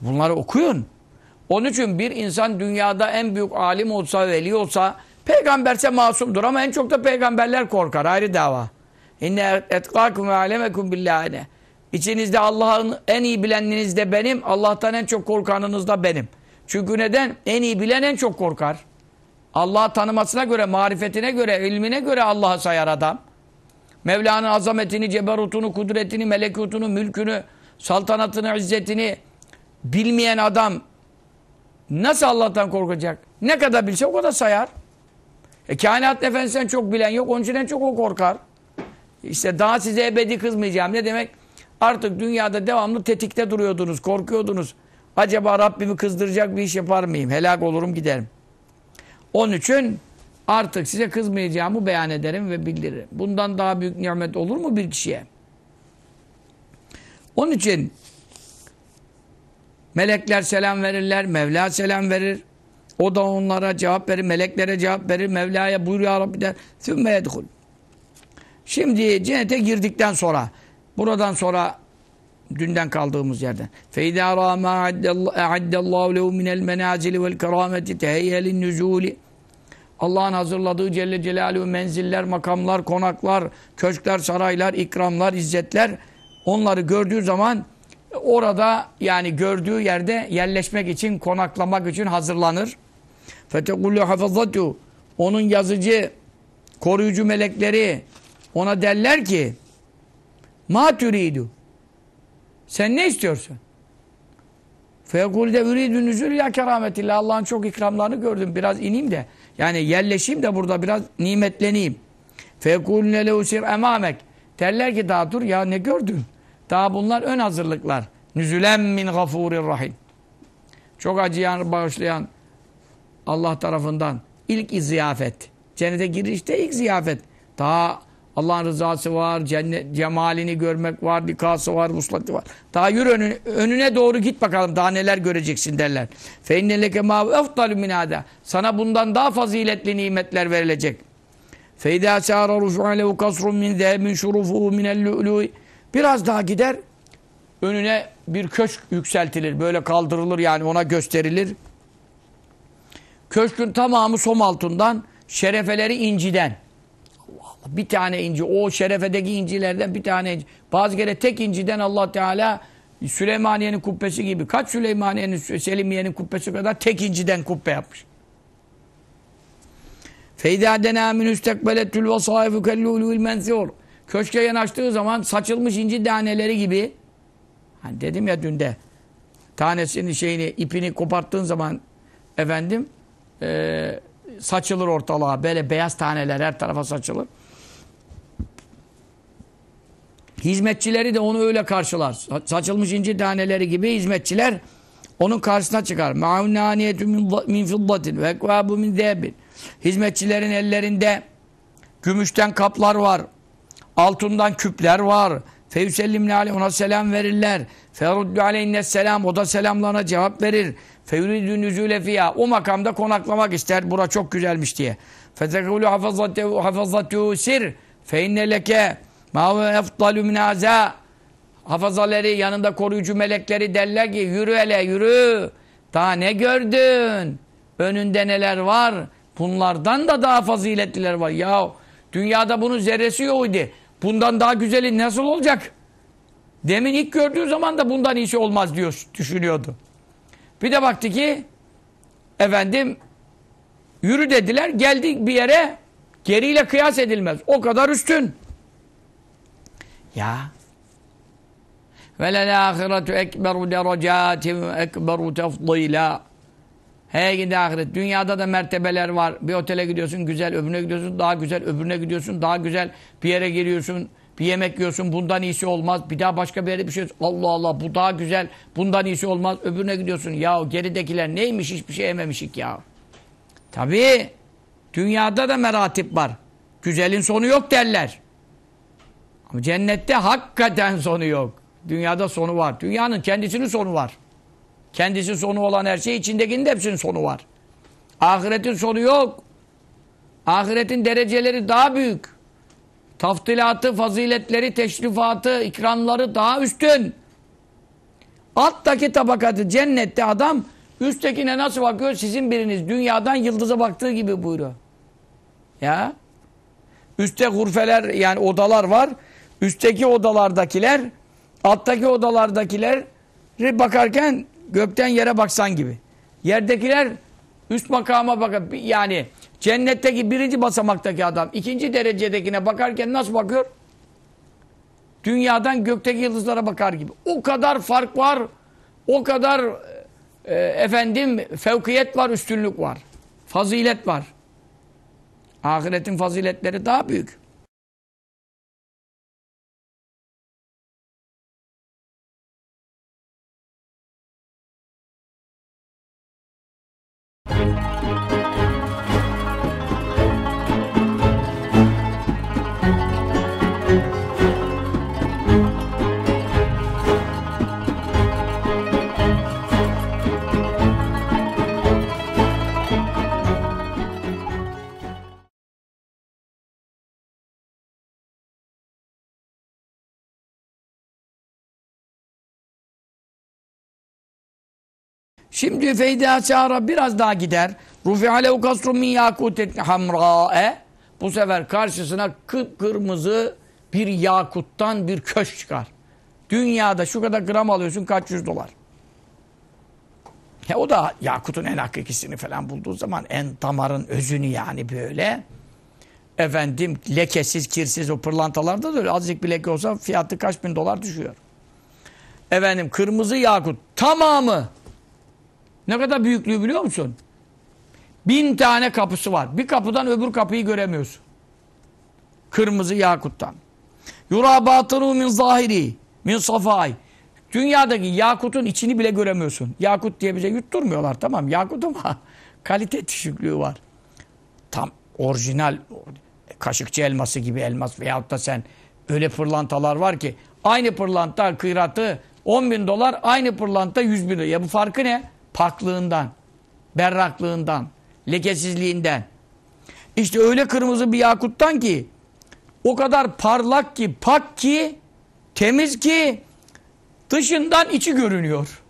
Bunları okuyun. Onun için bir insan dünyada en büyük alim olsa, veli olsa peygamberse masumdur ama en çok da peygamberler korkar. Ayrı dava. İnne etkâkum ve alemekum billâhine. İçinizde Allah'ın en iyi bileniniz de benim, Allah'tan en çok korkanınız da benim. Çünkü neden? En iyi bilen en çok korkar. Allah'ı tanımasına göre, marifetine göre, ilmine göre Allah'ı sayar adam. Mevla'nın azametini, ceberutunu, kudretini, melekutunu, mülkünü, saltanatını, izzetini bilmeyen adam nasıl Allah'tan korkacak? Ne kadar bilse o kadar sayar. E, kainat efendisinden çok bilen yok, onun için en çok o korkar. İşte daha size ebedi kızmayacağım. Ne demek? Artık dünyada devamlı tetikte duruyordunuz, korkuyordunuz. Acaba Rabbimi kızdıracak bir iş yapar mıyım? Helak olurum giderim. Onun için artık size kızmayacağımı beyan ederim ve bildiririm. Bundan daha büyük nimet olur mu bir kişiye? Onun için melekler selam verirler, Mevla selam verir. O da onlara cevap verir, meleklere cevap verir. Mevla'ya buyur ya Rabbi der. Sümme yedhul. Şimdi cennete girdikten sonra buradan sonra dünden kaldığımız yerden. Feyda ra ma adallahu lehu minel menazili vel kerameti teheyyelin nüzuli. Allah'ın hazırladığı Celle Celaluhu menziller, makamlar, konaklar, köşkler, saraylar, ikramlar, izzetler onları gördüğü zaman orada yani gördüğü yerde yerleşmek için, konaklamak için hazırlanır. Fetekullu hafazatu onun yazıcı, koruyucu melekleri ona derler ki ma türidu sen ne istiyorsun? Feyekul de üridü nüzül ya kerametillah. Allah'ın çok ikramlarını gördüm. Biraz ineyim de. Yani yerleşeyim de burada biraz nimetleneyim. Feyekulüne leusir emamek. Derler ki daha dur ya ne gördün? Daha bunlar ön hazırlıklar. Nüzülen min gafurir rahim. Çok acıyan, bağışlayan Allah tarafından ilk ziyafet. Cennete girişte ilk ziyafet. Daha Allah'ın rızası var, cennet, cemalini görmek var, likası var, muslatı var. Daha yürü önüne, önüne doğru git bakalım daha neler göreceksin derler. فَاِنَّ لَكَ مَا اَفْطَلُ مِنَادَ Sana bundan daha faziletli nimetler verilecek. Feyda sâra rufu'a lehu kasrun min zehebin şurufuhu minel lu'lu'i. Biraz daha gider. Önüne bir köşk yükseltilir. Böyle kaldırılır yani ona gösterilir. Köşkün tamamı som altından, şerefeleri inciden. Allah. Bir tane inci, o şerefedeki incilerden bir tane inci. Bazı kere tek inciden Allah Teala Süleymaniye'nin kubbesi gibi. Kaç Süleymaniye'nin, Selimiye'nin kubbesi kadar tek inciden kubbe yapmış. Feyda dena min üstekbeletül vasaifu kellûlûl mensûr. Köşke yanaştığı zaman saçılmış inci taneleri gibi hani dedim ya dün de tanesini şeyini ipini koparttığın zaman efendim e, saçılır ortalığa. Böyle beyaz taneler her tarafa saçılır. Hizmetçileri de onu öyle karşılar. Sa- Saçılmış inci taneleri gibi hizmetçiler onun karşısına çıkar. Ma'unnaniyetü min fiddatin ve ekvabu min zehebin. Hizmetçilerin ellerinde gümüşten kaplar var. Altından küpler var. Feyüsellimle aleyh ona selam verirler. Feruddu aleyhinne selam. O da selamlarına cevap verir. Feyuridü nüzüle fiyâ. O makamda konaklamak ister. Bura çok güzelmiş diye. Fetekûlü hafazatû sir. Feinne leke ma huve efdalü min azâ. Hafazaları yanında koruyucu melekleri derler ki yürü hele yürü. Daha ne gördün? Önünde neler var? Bunlardan da daha faziletliler var. Ya dünyada bunun zerresi yoktu. Bundan daha güzeli nasıl olacak? Demin ilk gördüğü zaman da bundan iyisi olmaz diyor, düşünüyordu. Bir de baktı ki efendim yürü dediler geldik bir yere geriyle kıyas edilmez. O kadar üstün. Ya ve lel ahiretu ekberu derecatin ve ekberu tefdila. He gidi ahiret. Dünyada da mertebeler var. Bir otele gidiyorsun güzel, öbürüne gidiyorsun daha güzel, öbürüne gidiyorsun daha güzel. Bir yere giriyorsun, bir yemek yiyorsun bundan iyisi olmaz. Bir daha başka bir yere bir şey Allah Allah bu daha güzel, bundan iyisi olmaz. Öbürüne gidiyorsun. Ya geridekiler neymiş hiçbir şey yememişik ya. Tabii dünyada da meratip var. Güzelin sonu yok derler. Ama cennette hakikaten sonu yok. Dünyada sonu var. Dünyanın kendisinin sonu var. Kendisi sonu olan her şey içindekinin de hepsinin sonu var. Ahiretin sonu yok. Ahiretin dereceleri daha büyük. Taftilatı, faziletleri, teşrifatı, ikramları daha üstün. Alttaki tabakatı cennette adam üsttekine nasıl bakıyor? Sizin biriniz dünyadan yıldıza baktığı gibi buyuruyor. Ya. Üste gurfeler yani odalar var. Üstteki odalardakiler alttaki odalardakiler bakarken gökten yere baksan gibi. Yerdekiler üst makama bakar. Yani cennetteki birinci basamaktaki adam ikinci derecedekine bakarken nasıl bakıyor? Dünyadan gökteki yıldızlara bakar gibi. O kadar fark var. O kadar e, efendim fevkiyet var, üstünlük var. Fazilet var. Ahiretin faziletleri daha büyük. Şimdi feyda çağıra biraz daha gider. Rufi alev kasrun min yakutet hamra'e. Bu sefer karşısına kıpkırmızı bir yakuttan bir köşk çıkar. Dünyada şu kadar gram alıyorsun kaç yüz dolar. Ya o da yakutun en hakikisini falan bulduğu zaman en damarın özünü yani böyle. Efendim lekesiz, kirsiz o pırlantalarda da öyle. Azıcık bir leke olsa fiyatı kaç bin dolar düşüyor. Efendim kırmızı yakut tamamı ne kadar büyüklüğü biliyor musun? Bin tane kapısı var. Bir kapıdan öbür kapıyı göremiyorsun. Kırmızı yakuttan. Yura batıru min zahiri min safai. Dünyadaki yakutun içini bile göremiyorsun. Yakut diye bize yutturmuyorlar tamam. Yakut ama kalite düşüklüğü var. Tam orijinal kaşıkçı elması gibi elmas veyahut da sen öyle pırlantalar var ki aynı pırlanta kıyratı 10 bin dolar aynı pırlanta 100 bin dolar. Ya bu farkı ne? Paklığından, berraklığından, lekesizliğinden. İşte öyle kırmızı bir yakuttan ki o kadar parlak ki, pak ki, temiz ki dışından içi görünüyor.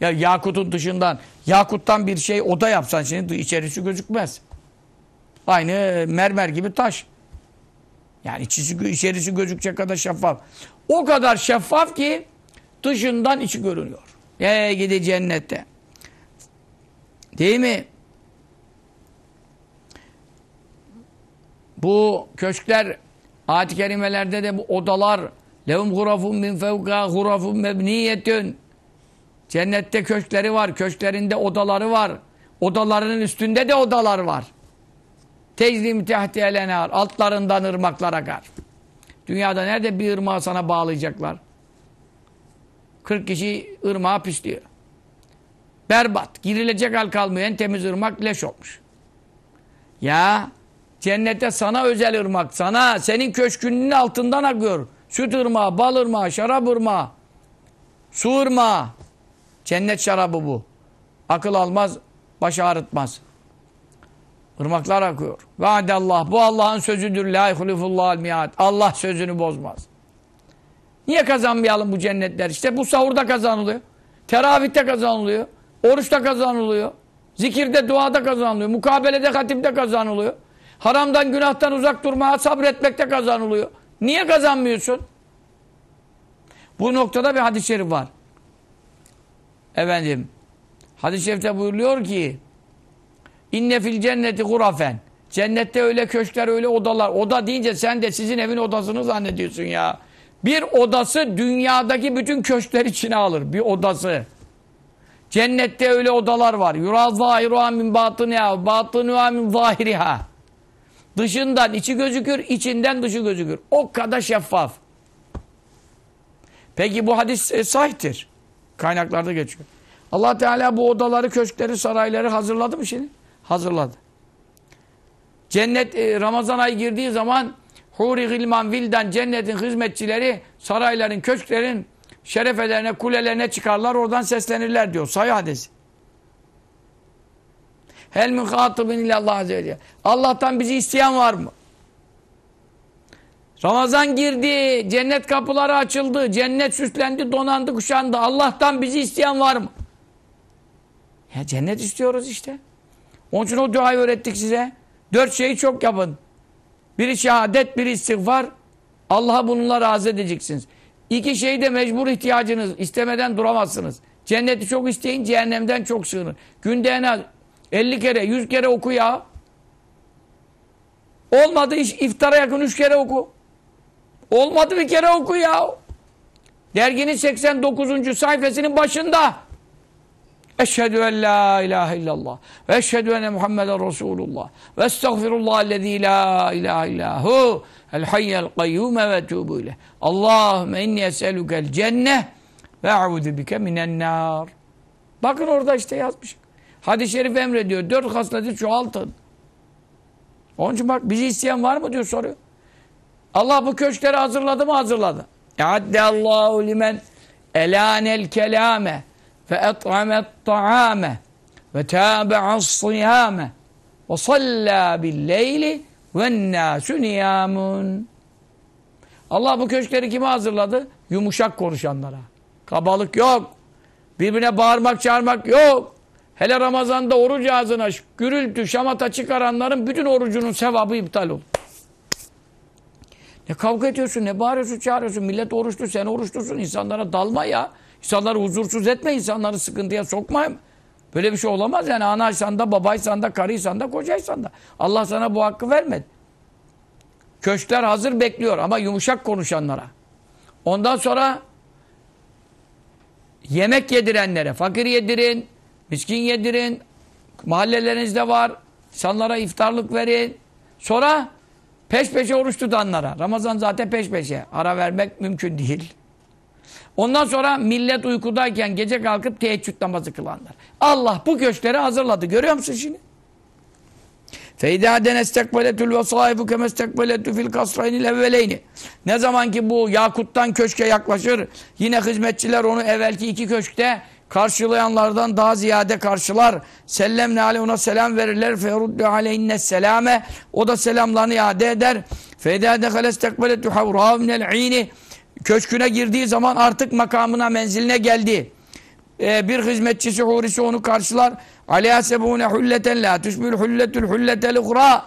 Ya yakutun dışından, yakuttan bir şey oda yapsan şimdi içerisi gözükmez. Aynı mermer gibi taş. Yani içisi, içerisi gözükecek kadar şeffaf. O kadar şeffaf ki dışından içi görünüyor. Ee gidi cennette. Değil mi? Bu köşkler ayet-i kerimelerde de bu odalar lehum hurafun min fevka hurafun mebniyetün Cennette köşkleri var. Köşklerinde odaları var. Odalarının üstünde de odalar var. Teclim tehti elenar. Altlarından ırmaklar akar. Dünyada nerede bir ırmağı sana bağlayacaklar? 40 kişi ırmağa pisliyor. Berbat. Girilecek hal kalmıyor. En temiz ırmak leş olmuş. Ya cennette sana özel ırmak. Sana senin köşkünün altından akıyor. Süt ırmağı, bal ırmağı, şarap ırmağı, su ırmağı. Cennet şarabı bu. Akıl almaz, baş ağrıtmaz. Irmaklar akıyor. Vaadallah. Bu Allah'ın sözüdür. La yuhlifullahal miad. Allah sözünü bozmaz. Niye kazanmayalım bu cennetler? İşte bu sahurda kazanılıyor. Teravihte kazanılıyor. Oruçta kazanılıyor. Zikirde, duada kazanılıyor. Mukabelede, hatipte kazanılıyor. Haramdan, günahtan uzak durmaya sabretmekte kazanılıyor. Niye kazanmıyorsun? Bu noktada bir hadis-i şerif var. Efendim, hadis-i şerifte buyuruyor ki İnne fil cenneti hurafen. Cennette öyle köşkler, öyle odalar. Oda deyince sen de sizin evin odasını zannediyorsun ya. Bir odası dünyadaki bütün köşkler içine alır. Bir odası. Cennette öyle odalar var. Yura zahiruha min batıniha, batınuha min zahiriha. Dışından içi gözükür, içinden dışı gözükür. O kadar şeffaf. Peki bu hadis e, sahihtir. Kaynaklarda geçiyor. Allah Teala bu odaları, köşkleri, sarayları hazırladı mı şimdi? Hazırladı. Cennet e, Ramazan ayı girdiği zaman Huri Gilman Vildan cennetin hizmetçileri sarayların, köşklerin şerefelerine, kulelerine çıkarlar oradan seslenirler diyor. Sayı hadis. Hel min hatibin illallah azze ve celle. Allah'tan bizi isteyen var mı? Ramazan girdi, cennet kapıları açıldı, cennet süslendi, donandı, kuşandı. Allah'tan bizi isteyen var mı? Ya cennet istiyoruz işte. Onun için o duayı öğrettik size. Dört şeyi çok yapın. Biri şehadet, biri istiğfar. Allah'a bununla razı edeceksiniz. İki şey de mecbur ihtiyacınız. istemeden duramazsınız. Cenneti çok isteyin, cehennemden çok sığının. Günde en az 50 kere, 100 kere oku ya. Olmadı iş, iftara yakın 3 kere oku. Olmadı bir kere oku ya. Derginin 89. sayfasının başında Eşhedü en la ilahe illallah ve eşhedü enne Muhammeden Resulullah ve estağfirullah ellezî la ilahe illahu el hayyel kayyume ve tuğbu ile. Allahümme inni eselükel cenneh ve a'udhu bike minen nar. Bakın orada işte yazmış. Hadis-i şerif emrediyor. Dört hasleti çoğaltın. Onun için bak bizi isteyen var mı diyor soruyor. Allah bu köşkleri hazırladı mı? Hazırladı. Allahu limen elanel kelame ve et'amet ta'ame ve tabe'as siyame ve salla billeyli ve nâsü niyamun. Allah bu köşkleri kime hazırladı? Yumuşak konuşanlara. Kabalık yok. Birbirine bağırmak, çağırmak yok. Hele Ramazan'da oruç ağzına gürültü, şamata çıkaranların bütün orucunun sevabı iptal olur. Ne kavga ediyorsun, ne bağırıyorsun, çağırıyorsun. Millet oruçlu, sen oruçlusun. İnsanlara dalma ya. İnsanları huzursuz etme, insanları sıkıntıya sokma. Böyle bir şey olamaz yani. Anaysan da, babaysan da, karıysan da, kocaysan da. Allah sana bu hakkı vermedi. Köşkler hazır bekliyor ama yumuşak konuşanlara. Ondan sonra yemek yedirenlere, fakir yedirin, miskin yedirin, mahallelerinizde var, insanlara iftarlık verin. Sonra peş peşe oruç tutanlara. Ramazan zaten peş peşe. Ara vermek mümkün değil. Ondan sonra millet uykudayken gece kalkıp teheccüd namazı kılanlar. Allah bu köşkleri hazırladı. Görüyor musun şimdi? Feydaden estekbeletül vesaifu kemestekbeletü fil kasraynil evveleyni. Ne zaman ki bu yakuttan köşke yaklaşır, yine hizmetçiler onu evvelki iki köşkte karşılayanlardan daha ziyade karşılar. Sellemne aleyh ona selam verirler. Feruddu aleyhinne selame. O da selamlarını iade eder. Fedâ dehale stekbeletü havrâ minel ini. Köşküne girdiği zaman artık makamına, menziline geldi. Ee, bir hizmetçisi, hurisi onu karşılar. Aleyha sebûne hulleten la tüşbül hulletül hulletel uhrâ.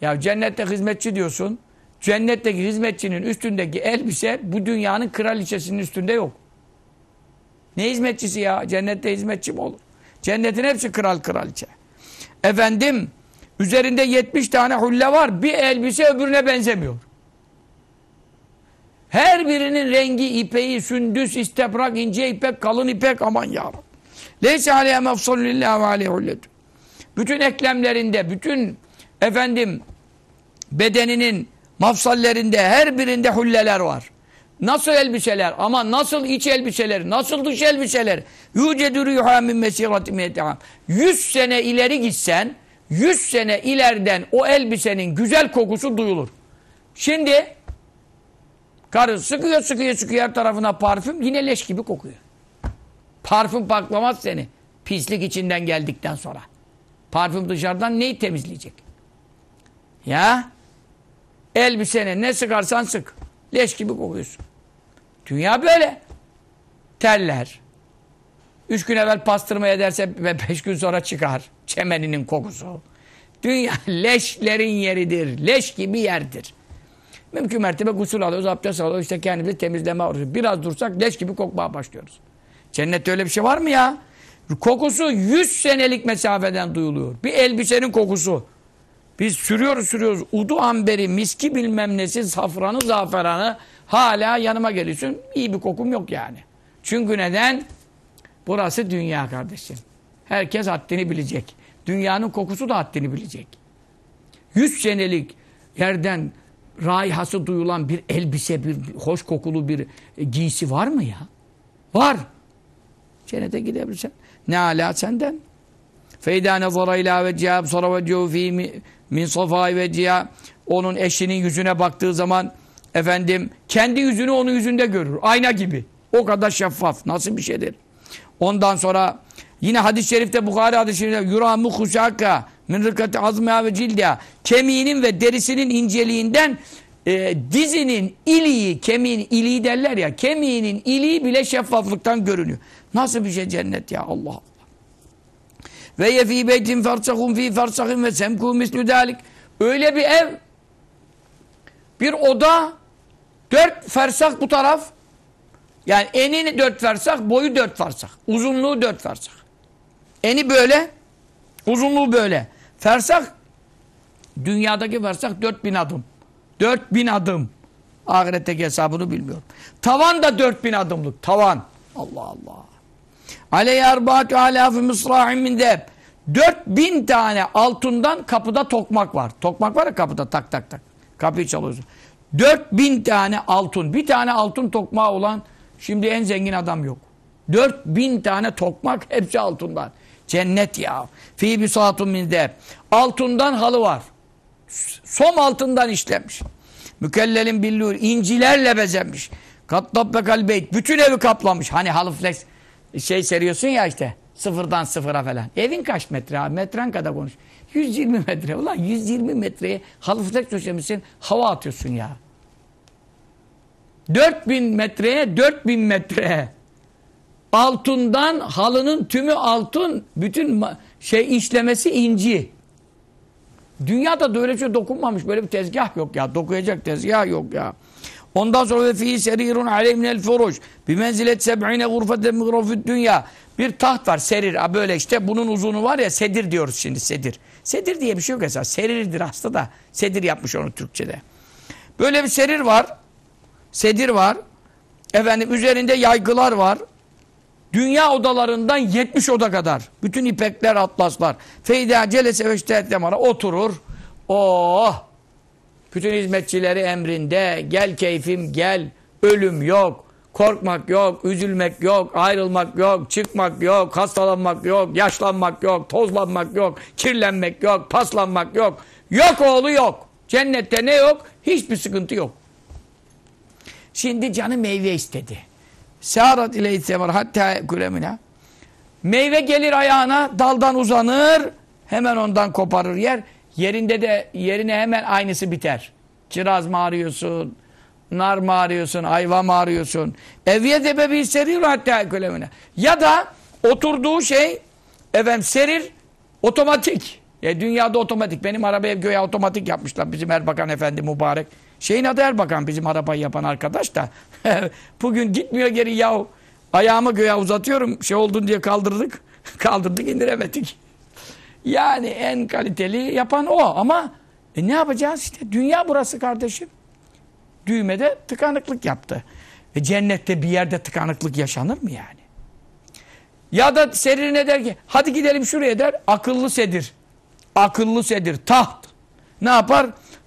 Ya cennette hizmetçi diyorsun. Cennetteki hizmetçinin üstündeki elbise bu dünyanın kraliçesinin üstünde yok. Ne hizmetçisi ya? Cennette hizmetçi mi olur? Cennetin hepsi kral kraliçe. Efendim üzerinde 70 tane hulle var. Bir elbise öbürüne benzemiyor. Her birinin rengi, ipeği, sündüs, istebrak, ince ipek, kalın ipek aman yarabbim. Leyse aleyhe mefsalü lillahi ve aleyhe hulletü. Bütün eklemlerinde, bütün efendim bedeninin mafsallerinde her birinde hulleler var. Nasıl elbiseler ama nasıl iç elbiseler, nasıl dış elbiseler. Yücedü rühâ min mesirati miyetehâm. 100 sene ileri gitsen, 100 sene ileriden o elbisenin güzel kokusu duyulur. Şimdi karı sıkıyor sıkıyor sıkıyor her tarafına parfüm yine leş gibi kokuyor. Parfüm paklamaz seni. Pislik içinden geldikten sonra. Parfüm dışarıdan neyi temizleyecek? Ya elbisene ne sıkarsan sık. Leş gibi kokuyorsun. Dünya böyle. Terler. Üç gün evvel pastırma ederse ve beş gün sonra çıkar. Çemeninin kokusu. Dünya leşlerin yeridir. Leş gibi yerdir. Mümkün mertebe gusül alıyoruz, abdest alıyoruz, işte kendimizi temizleme arıyoruz. Biraz dursak leş gibi kokmaya başlıyoruz. Cennette öyle bir şey var mı ya? Kokusu 100 senelik mesafeden duyuluyor. Bir elbisenin kokusu. Biz sürüyoruz sürüyoruz. Udu amberi, miski bilmem nesi, safranı, zaferanı hala yanıma geliyorsun. İyi bir kokum yok yani. Çünkü neden? Burası dünya kardeşim. Herkes haddini bilecek. Dünyanın kokusu da haddini bilecek. 100 senelik yerden raihası duyulan bir elbise, bir hoş kokulu bir giysi var mı ya? Var. Cennete gidebilirsen. Ne ala senden? Feyda nezara ila ve cihab sonra ve fi min safai ve onun eşinin yüzüne baktığı zaman efendim kendi yüzünü onun yüzünde görür. Ayna gibi. O kadar şeffaf. Nasıl bir şeydir? Ondan sonra yine hadis-i şerifte Bukhari hadis-i şerifte yuramu husaka min rıkati azmiha ve cildiha kemiğinin ve derisinin inceliğinden e, dizinin iliği, kemiğin iliği derler ya kemiğinin iliği bile şeffaflıktan görünüyor. Nasıl bir şey cennet ya Allah Allah. Ve yefi beytin fersahun fi fersahin ve semku mislü dalik. Öyle bir ev bir oda dört fersah bu taraf yani eni dört fersah boyu dört fersah uzunluğu dört fersah eni böyle uzunluğu böyle fersah dünyadaki dört bin adım. Dört bin adım. Ahiretteki hesabını bilmiyorum. Tavan da dört bin adımlık tavan. Allah Allah. Aleyhi arba'atu alâfı mısra'in min deb dört bin tane altından kapıda tokmak var. Tokmak var ya kapıda tak tak tak. Kapıyı çalıyorsun. 4000 tane altın. Bir tane altın tokmağı olan şimdi en zengin adam yok. 4000 tane tokmak hepsi altından. Cennet ya. Fi bir saatun minde. Altından halı var. Som altından işlenmiş. Mükellelin billur. incilerle bezenmiş. Kattabbe kalbeyt. Bütün evi kaplamış. Hani halı flex şey seriyorsun ya işte. Sıfırdan sıfıra falan. Evin kaç metre abi? Metren kadar konuş. 120 metre. Ulan 120 metreye halı flex döşemişsin. Hava atıyorsun ya. 4000 metreye 4000 metre altından halının tümü altın bütün şey işlemesi inci. Dünyada da öyle şey dokunmamış böyle bir tezgah yok ya dokuyacak tezgah yok ya. Ondan sonra ve fi serirun aleyhminel furuş. Bir menzilet seb'ine gurfeten migrafid dünya. Bir taht var serir. Böyle işte bunun uzunu var ya sedir diyoruz şimdi sedir. Sedir diye bir şey yok esas. Serirdir aslında da sedir yapmış onu Türkçe'de. Böyle bir serir var sedir var. Efendim üzerinde yaygılar var. Dünya odalarından 70 oda kadar. Bütün ipekler, atlaslar. Feyda celese ve iştehdemara oturur. Oh! Bütün hizmetçileri emrinde. Gel keyfim gel. Ölüm yok. Korkmak yok. Üzülmek yok. Ayrılmak yok. Çıkmak yok. Hastalanmak yok. Yaşlanmak yok. Tozlanmak yok. Kirlenmek yok. Paslanmak yok. Yok oğlu yok. Cennette ne yok? Hiçbir sıkıntı yok. Şimdi canı meyve istedi. Sârat ileyhi semer hatta kulemina. Meyve gelir ayağına, daldan uzanır, hemen ondan koparır yer. Yerinde de yerine hemen aynısı biter. Kiraz mı arıyorsun, nar mı arıyorsun, ayva mı arıyorsun? Evye de bebi serir hatta kulemina. Ya da oturduğu şey efendim serir otomatik. Ya dünyada otomatik. Benim arabaya göğe otomatik yapmışlar bizim Erbakan Efendi mübarek. Şeyin adı Erbakan bizim arabayı yapan arkadaş da. Bugün gitmiyor geri yahu. Ayağımı göğe uzatıyorum. Şey oldun diye kaldırdık. kaldırdık indiremedik. Yani en kaliteli yapan o ama e ne yapacağız işte dünya burası kardeşim. Düğmede tıkanıklık yaptı. E cennette bir yerde tıkanıklık yaşanır mı yani? Ya da serine der ki hadi gidelim şuraya der akıllı sedir. Akıllı sedir taht. Ne yapar?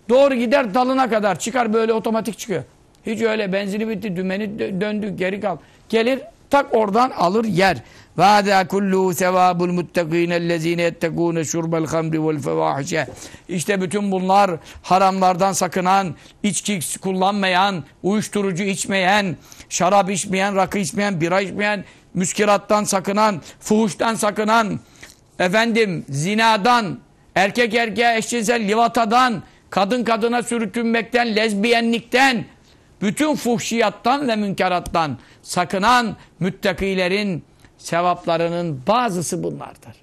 Doğru gider dalına kadar çıkar böyle otomatik çıkıyor. Hiç öyle benzini bitti dümeni döndü geri kal. Gelir tak oradan alır yer. Hâdâ kullu sevâbul muttegînellezîne yettegûne şurbel hamri vel fevâhişe. İşte bütün bunlar haramlardan sakınan, içki kullanmayan, uyuşturucu içmeyen, şarap içmeyen, rakı içmeyen, bira içmeyen, müskirattan sakınan, fuhuştan sakınan, efendim zinadan, erkek erkeğe eşcinsel livatadan, kadın kadına sürtünmekten, lezbiyenlikten, bütün fuhşiyattan ve münkerattan sakınan müttakilerin sevaplarının bazısı bunlardır.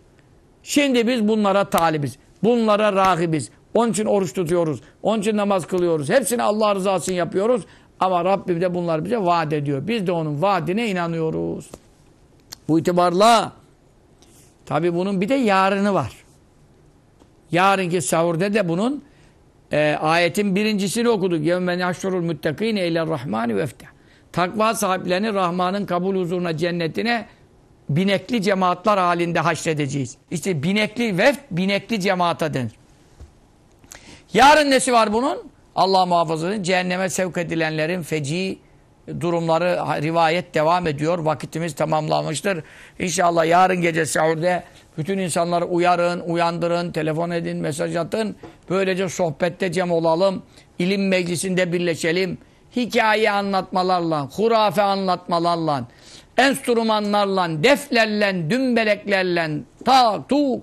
Şimdi biz bunlara talibiz. Bunlara rahibiz. Onun için oruç tutuyoruz. Onun için namaz kılıyoruz. Hepsini Allah rızası için yapıyoruz. Ama Rabbim de bunlar bize vaat ediyor. Biz de onun vaadine inanıyoruz. Bu itibarla tabi bunun bir de yarını var. Yarınki sahurda de bunun e, ayetin birincisini okuduk. يَوْمَنْ يَحْشُرُ الْمُتَّقِينَ اِلَى الرَّحْمَانِ وَفْتَ Takva sahiplerini Rahman'ın kabul huzuruna, cennetine binekli cemaatler halinde haşredeceğiz. İşte binekli veft, binekli cemaata denir. Yarın nesi var bunun? Allah muhafaza edin. Cehenneme sevk edilenlerin feci durumları rivayet devam ediyor. Vakitimiz tamamlanmıştır. İnşallah yarın gece sahurda bütün insanları uyarın, uyandırın, telefon edin, mesaj atın. Böylece sohbette cem olalım. ilim meclisinde birleşelim. Hikaye anlatmalarla, hurafe anlatmalarla, enstrümanlarla, deflerle, dümbeleklerle, ta, tu,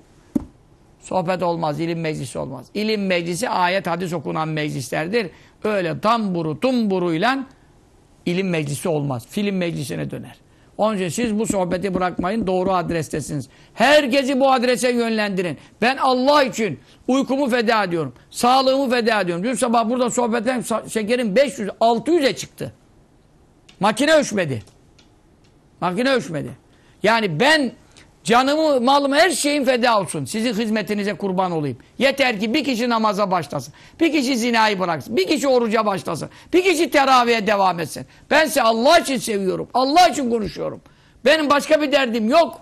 sohbet olmaz, ilim meclisi olmaz. İlim meclisi ayet, hadis okunan meclislerdir. Öyle tamburu, tumburuyla ilim meclisi olmaz. Film meclisine döner. Onun için siz bu sohbeti bırakmayın. Doğru adrestesiniz. Herkesi bu adrese yönlendirin. Ben Allah için uykumu feda ediyorum. Sağlığımı feda ediyorum. Dün sabah burada sohbetten şekerim 500, 600'e çıktı. Makine ölçmedi. Makine ölçmedi. Yani ben canımı, malımı, her şeyim feda olsun. Sizin hizmetinize kurban olayım. Yeter ki bir kişi namaza başlasın. Bir kişi zinayı bıraksın. Bir kişi oruca başlasın. Bir kişi teraviye devam etsin. Bense Allah için seviyorum. Allah için konuşuyorum. Benim başka bir derdim yok.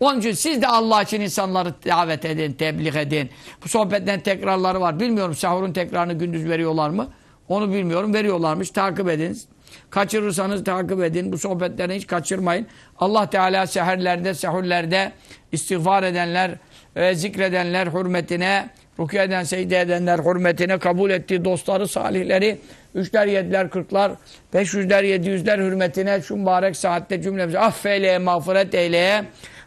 Onun için siz de Allah için insanları davet edin, tebliğ edin. Bu sohbetten tekrarları var. Bilmiyorum sahurun tekrarını gündüz veriyorlar mı? Onu bilmiyorum. Veriyorlarmış. Takip ediniz. Kaçırırsanız takip edin. Bu sohbetleri hiç kaçırmayın. Allah Teala seherlerde, sehurlerde istiğfar edenler ve zikredenler hürmetine, rukiye eden, secde edenler hürmetine kabul ettiği dostları, salihleri, üçler, yediler, kırklar, beş yüzler, yedi yüzler hürmetine şu mübarek saatte cümlemizi affeyleye, mağfiret eyleye,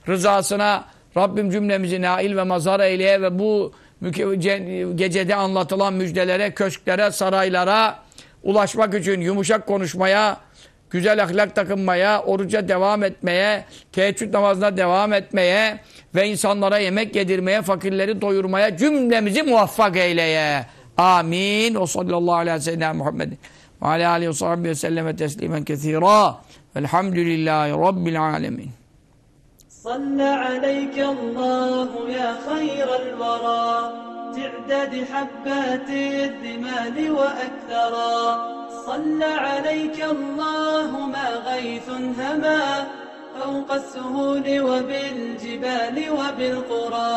rızasına Rabbim cümlemizi nail ve mazhar eyleye ve bu gecede anlatılan müjdelere, köşklere, saraylara, ulaşmak için yumuşak konuşmaya, güzel ahlak takınmaya, oruca devam etmeye, teheccüd namazına devam etmeye ve insanlara yemek yedirmeye, fakirleri doyurmaya cümlemizi muvaffak eyleye. Amin. O sallallahu aleyhi ve sellem Muhammed ve aleyhi ve selleme teslimen kethira. Velhamdülillahi Rabbil alemin. صلى عليك الله يا خير الورى. تعداد حبات الرمال وأكثرا. صلى عليك الله ما غيث هما. فوق السهول وبالجبال وبالقرى.